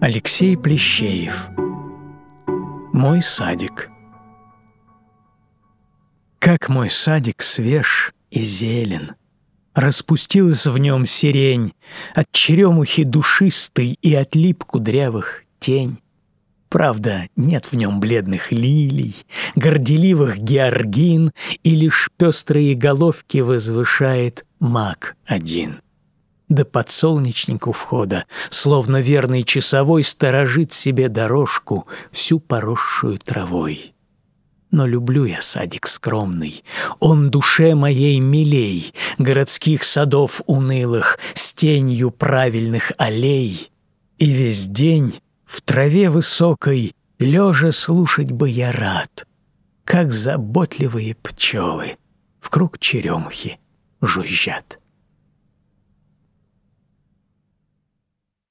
Алексей Плещеев. Мой садик. Как мой садик свеж и зелен, Распустилась в нем сирень, От черемухи душистой И от лип кудрявых тень. Правда, нет в нем бледных лилий, Горделивых георгин, И лишь пестрые головки Возвышает маг один — да подсолнечнику входа, словно верный часовой, сторожит себе дорожку, всю поросшую травой. Но люблю я садик скромный, он душе моей милей, городских садов унылых, с тенью правильных аллей. И весь день в траве высокой лежа слушать бы я рад, как заботливые пчелы в круг черемухи жужжат.